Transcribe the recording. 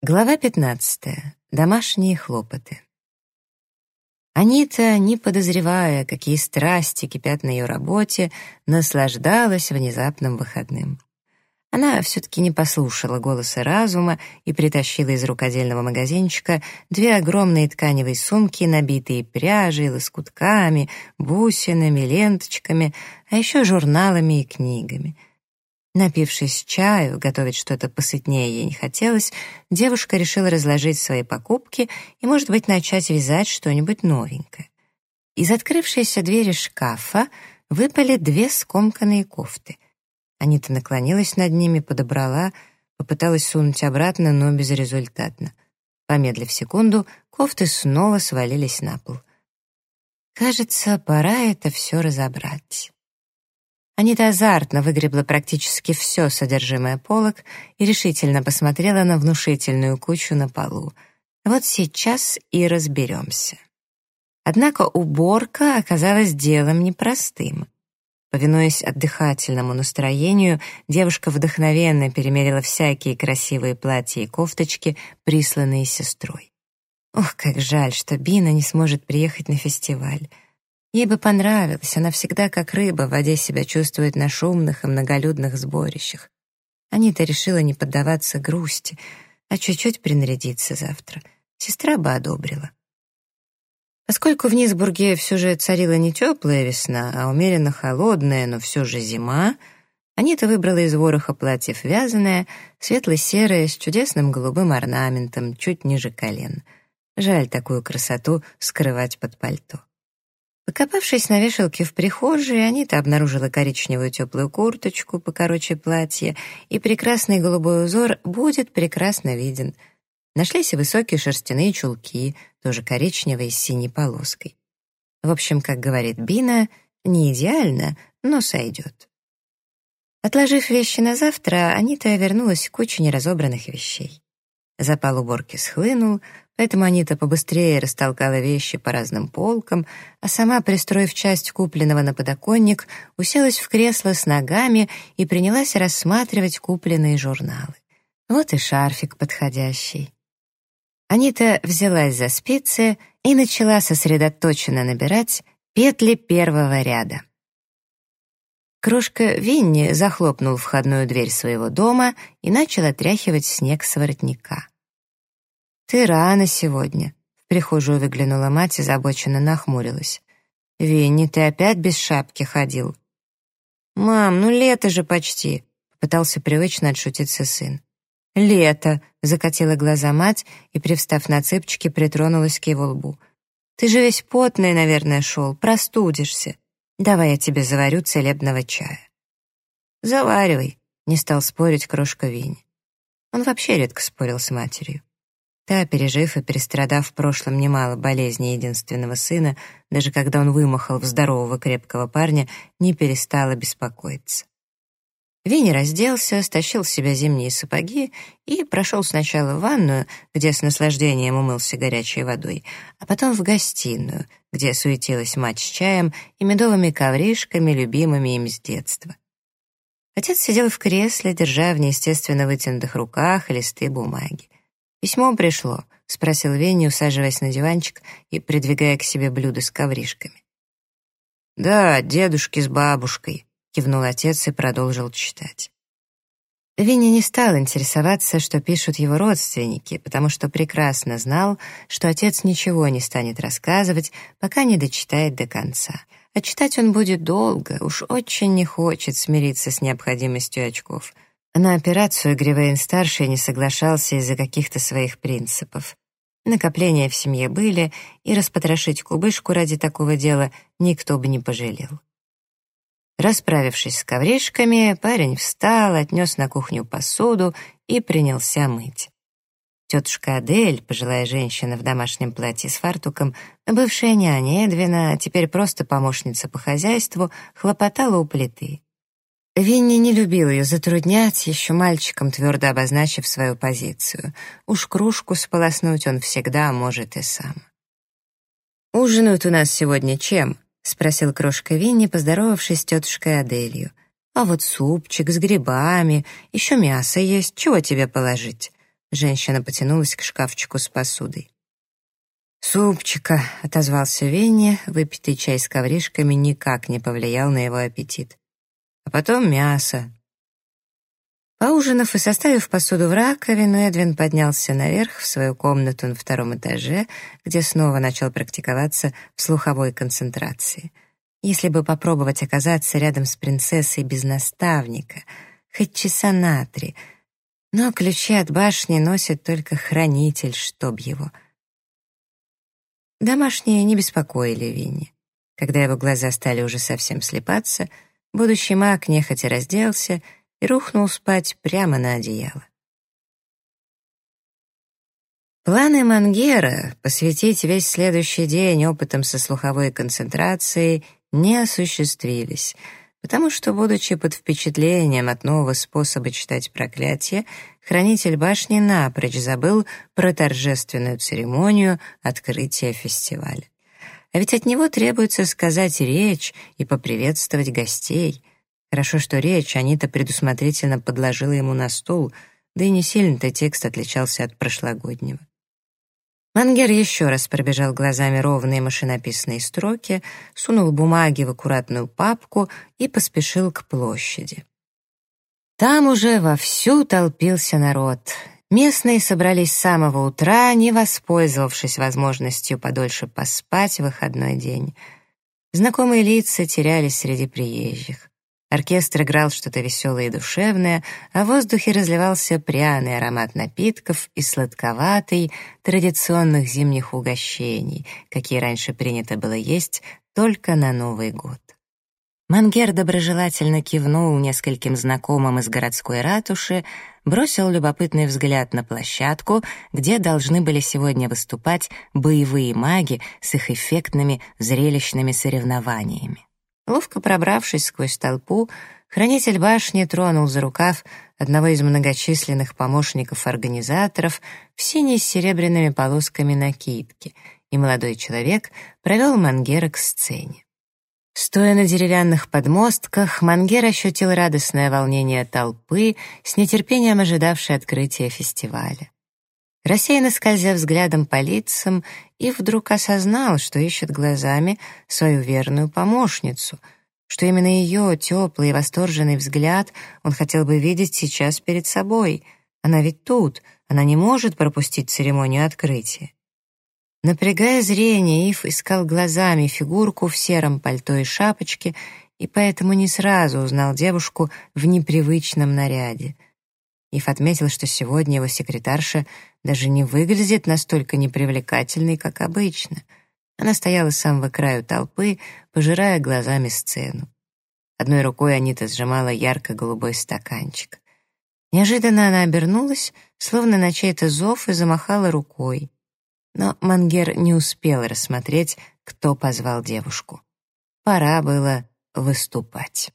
Глава 15. Домашние хлопоты. Анита, не подозревая, какие страсти кипят на ее работе, наслаждалась внезапным выходным. Она все-таки не послушала голоса разума и притащила из рукодельного магазинчика две огромные тканевые сумки, набитые пряжей, лоскутками, бусинами, ленточками, а еще журналами и книгами — Напившись чаю, готовить что-то посытнее ей не хотелось, девушка решила разложить свои покупки и, может быть, начать вязать что-нибудь новенькое. Из открывшейся двери шкафа выпали две скомканные кофты. Анита наклонилась над ними, подобрала, попыталась сунуть обратно, но безрезультатно. Помедлив секунду, кофты снова свалились на пол. Кажется, пора это все разобрать. Анита азартно выгребла практически все содержимое полок и решительно посмотрела на внушительную кучу на полу. Вот сейчас и разберемся. Однако уборка оказалась делом непростым. Повинуясь отдыхательному настроению, девушка вдохновенно перемерила всякие красивые платья и кофточки, присланные сестрой. Ох, как жаль, что Бина не сможет приехать на фестиваль. Ей бы понравилось, она всегда как рыба в воде себя чувствует на шумных и многолюдных сборищах. Анита решила не поддаваться грусти, а чуть-чуть принарядиться завтра. Сестра бы одобрила. Поскольку в Низбурге все же царила не теплая весна, а умеренно холодная, но все же зима, Анита выбрала из вороха платьев вязаное, светло-серое, с чудесным голубым орнаментом, чуть ниже колен. Жаль такую красоту скрывать под пальто. Покопавшись на вешалке в прихожей, Анита обнаружила коричневую теплую курточку покороче платья, и прекрасный голубой узор будет прекрасно виден. Нашлись и высокие шерстяные чулки, тоже коричневые с синей полоской. В общем, как говорит Бина, не идеально, но сойдет. Отложив вещи на завтра, Анита вернулась к куче неразобранных вещей. Запал уборки схлынул, поэтому Анита побыстрее растолкала вещи по разным полкам, а сама, пристроив часть купленного на подоконник, уселась в кресло с ногами и принялась рассматривать купленные журналы. Вот и шарфик подходящий. Анита взялась за спицы и начала сосредоточенно набирать петли первого ряда. Крошка Винни захлопнул входную дверь своего дома и начал отряхивать снег с воротника. «Ты рано сегодня», — в прихожую выглянула мать и озабоченно нахмурилась. «Винни, ты опять без шапки ходил?» «Мам, ну лето же почти», — попытался привычно отшутиться сын. «Лето», — закатила глаза мать и, привстав на цыпочки, притронулась к его лбу. «Ты же весь потный, наверное, шел, простудишься. Давай я тебе заварю целебного чая». «Заваривай», — не стал спорить крошка Винни. Он вообще редко спорил с матерью. Та, пережив и перестрадав в прошлом немало болезней единственного сына, даже когда он вымахал в здорового крепкого парня, не перестала беспокоиться. Винни разделся, стащил с себя зимние сапоги и прошел сначала в ванную, где с наслаждением умылся горячей водой, а потом в гостиную, где суетилась мать с чаем и медовыми ковришками, любимыми им с детства. Отец сидел в кресле, держа в неестественно вытянутых руках листы бумаги. «Письмо пришло», — спросил Винни, усаживаясь на диванчик и придвигая к себе блюдо с ковришками. «Да, дедушки с бабушкой», кивнул отец и продолжил читать. Винни не стал интересоваться, что пишут его родственники, потому что прекрасно знал, что отец ничего не станет рассказывать, пока не дочитает до конца. А читать он будет долго, уж очень не хочет смириться с необходимостью очков. На операцию Гривейн-старший не соглашался из-за каких-то своих принципов. Накопления в семье были, и распотрошить кубышку ради такого дела никто бы не пожалел. Расправившись с ковришками, парень встал, отнес на кухню посуду и принялся мыть. Тетушка Адель, пожилая женщина в домашнем платье с фартуком, бывшая няня Эдвина, теперь просто помощница по хозяйству, хлопотала у плиты. Винни не любил ее затруднять, еще мальчиком твердо обозначив свою позицию. Уж кружку сполоснуть он всегда может и сам. «Ужинают у нас сегодня чем?» — спросил крошка Винни, поздоровавшись с тетушкой Аделью. «А вот супчик с грибами, еще мясо есть, чего тебе положить?» Женщина потянулась к шкафчику с посудой. «Супчика», — отозвался Венни, выпитый чай с ковришками никак не повлиял на его аппетит. «А потом мясо». Поужинав и составив посуду в раковину, Эдвин поднялся наверх в свою комнату на втором этаже, где снова начал практиковаться в слуховой концентрации. Если бы попробовать оказаться рядом с принцессой без наставника, хоть часа на три, но ключи от башни носит только хранитель, чтоб его — Домашние не беспокоили Винни. Когда его глаза стали уже совсем слепаться, будущий маг нехотя разделся и рухнул спать прямо на одеяло. Планы Мангера посвятить весь следующий день опытам со слуховой концентрацией не осуществились — потому что, будучи под впечатлением от нового способа читать проклятие, хранитель башни напрочь забыл про торжественную церемонию открытия фестиваля. А ведь от него требуется сказать речь и поприветствовать гостей. Хорошо, что речь Анита предусмотрительно подложила ему на стол, да и не сильно-то текст отличался от прошлогоднего. Мангер еще раз пробежал глазами ровные машинописные строки, сунул бумаги в аккуратную папку и поспешил к площади. Там уже вовсю толпился народ. Местные собрались с самого утра, не воспользовавшись возможностью подольше поспать в выходной день. Знакомые лица терялись среди приезжих. Оркестр играл что-то веселое и душевное, а в воздухе разливался пряный аромат напитков и сладковатый традиционных зимних угощений, какие раньше принято было есть только на Новый год. Мангер доброжелательно кивнул нескольким знакомым из городской ратуши, бросил любопытный взгляд на площадку, где должны были сегодня выступать боевые маги с их эффектными зрелищными соревнованиями. Ловко пробравшись сквозь толпу, хранитель башни тронул за рукав одного из многочисленных помощников-организаторов в синей с серебряными полосками накидки, и молодой человек провел Мангера к сцене. Стоя на деревянных подмостках, Мангер ощутил радостное волнение толпы, с нетерпением ожидавшей открытия фестиваля рассеянно скользя взглядом по лицам, и вдруг осознал, что ищет глазами свою верную помощницу, что именно ее теплый и восторженный взгляд он хотел бы видеть сейчас перед собой. Она ведь тут, она не может пропустить церемонию открытия. Напрягая зрение, Ив искал глазами фигурку в сером пальто и шапочке, и поэтому не сразу узнал девушку в непривычном наряде — Ив отметил, что сегодня его секретарша даже не выглядит настолько непривлекательной, как обычно. Она стояла с самого краю толпы, пожирая глазами сцену. Одной рукой Анита сжимала ярко-голубой стаканчик. Неожиданно она обернулась, словно на чей-то зов, и замахала рукой. Но Мангер не успел рассмотреть, кто позвал девушку. Пора было выступать.